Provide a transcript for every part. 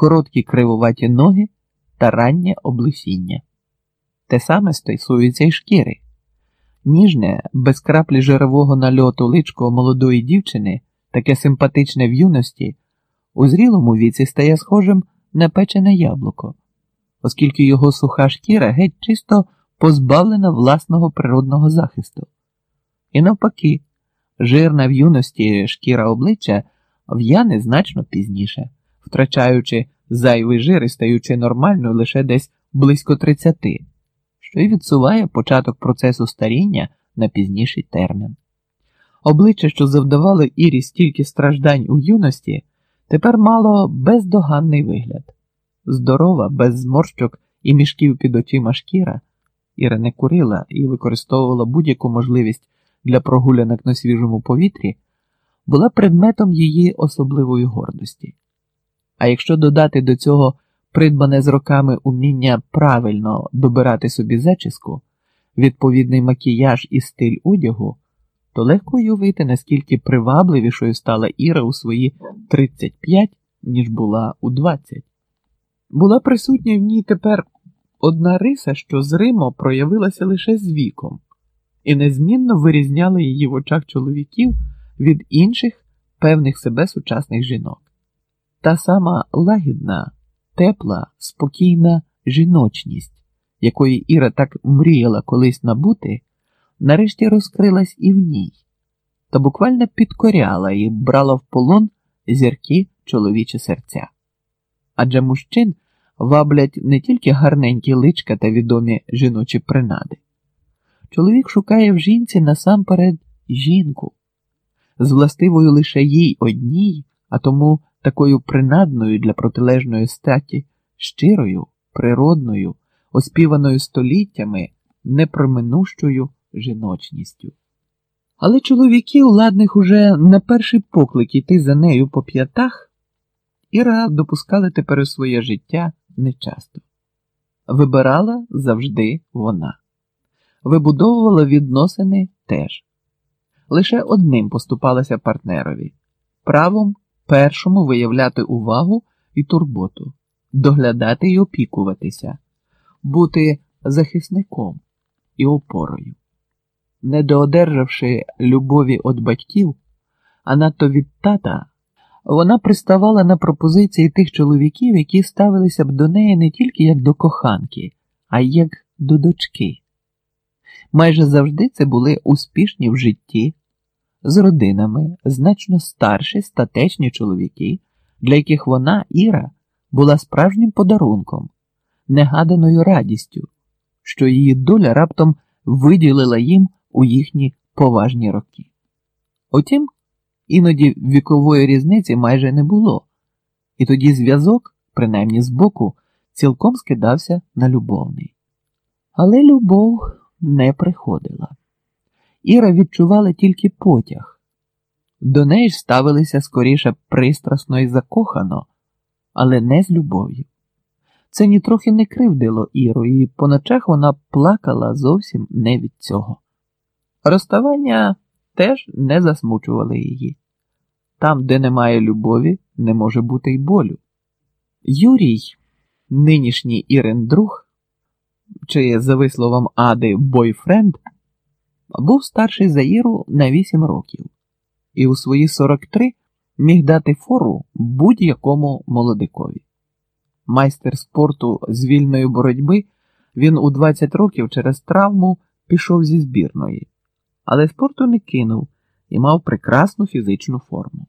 короткі кривуваті ноги та раннє облисіння. Те саме стосується й шкіри. Ніжне, без краплі жирового нальоту личко молодої дівчини, таке симпатичне в юності, у зрілому віці стає схожим на печене яблуко, оскільки його суха шкіра геть чисто позбавлена власного природного захисту. І навпаки, жирна в юності шкіра обличчя в'яне значно пізніше, втрачаючи зайвий жир і стаючи нормальною лише десь близько 30, що й відсуває початок процесу старіння на пізніший термін. Обличчя, що завдавало Ірі стільки страждань у юності, тепер мало бездоганний вигляд. Здорова, без зморщок і мішків під очима шкіра. Іра не курила і використовувала будь-яку можливість для прогулянок на свіжому повітрі, була предметом її особливої гордості. А якщо додати до цього придбане з роками уміння правильно добирати собі зачіску, відповідний макіяж і стиль одягу, то легко уявити, наскільки привабливішою стала Іра у свої 35, ніж була у 20. Була присутня в ній тепер одна риса, що зримо проявилася лише з віком, і незмінно вирізняла її в очах чоловіків від інших певних себе сучасних жінок. Та сама лагідна, тепла, спокійна жіночність, якої Іра так мріяла колись набути, нарешті розкрилась і в ній, та буквально підкоряла і брала в полон зірки чоловічі серця. Адже мужчин ваблять не тільки гарненькі личка та відомі жіночі принади. Чоловік шукає в жінці насамперед жінку, з властивою лише їй одній, а тому такою принадною для протилежної статі, щирою, природною, оспіваною століттями, непроминущою жіночністю. Але чоловіків, ладних уже на перший поклик іти за нею по п'ятах, Іра допускали тепер у своє життя нечасто. Вибирала завжди вона, вибудовувала відносини теж. Лише одним поступалася партнерові правом першому виявляти увагу і турботу, доглядати і опікуватися, бути захисником і опорою. Недоодержавши любові від батьків, а надто від тата, вона приставала на пропозиції тих чоловіків, які ставилися б до неї не тільки як до коханки, а й як до дочки. Майже завжди це були успішні в житті, з родинами, значно старші статечні чоловіки, для яких вона, Іра, була справжнім подарунком, негаданою радістю, що її доля раптом виділила їм у їхні поважні роки. Утім, іноді вікової різниці майже не було, і тоді зв'язок, принаймні збоку, цілком скидався на любовний. Але любов не приходила. Іра відчувала тільки потяг. До неї ж ставилися скоріше пристрасно і закохано, але не з любов'ю. Це нітрохи не кривдило Іру, і по ночах вона плакала зовсім не від цього. Розставання теж не засмучували її. Там, де немає любові, не може бути й болю. Юрій, нинішній Ірин друг, чи, за висловом Ади, бойфренд, був старший за Іру на 8 років, і у свої 43 міг дати фору будь-якому молодикові. Майстер спорту з вільної боротьби він у 20 років через травму пішов зі збірної, але спорту не кинув і мав прекрасну фізичну форму.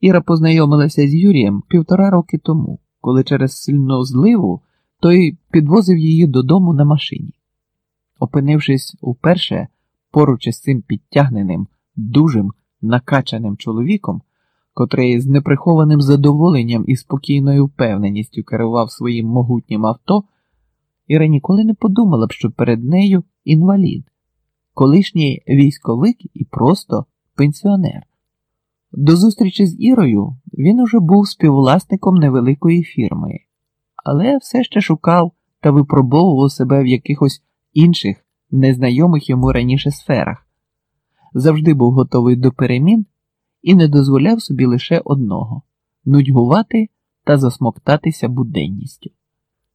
Іра познайомилася з Юрієм півтора роки тому, коли через сильну зливу той підвозив її додому на машині. Опинившись уперше поруч із цим підтягненим, дужим, накачаним чоловіком, котрий з неприхованим задоволенням і спокійною впевненістю керував своїм могутнім авто, Іра ніколи не подумала б, що перед нею інвалід, колишній військовик і просто пенсіонер. До зустрічі з Ірою він уже був співвласником невеликої фірми, але все ще шукав та випробовував себе в якихось інших незнайомих йому раніше сферах, завжди був готовий до перемін і не дозволяв собі лише одного нудьгувати та засмоктатися буденністю.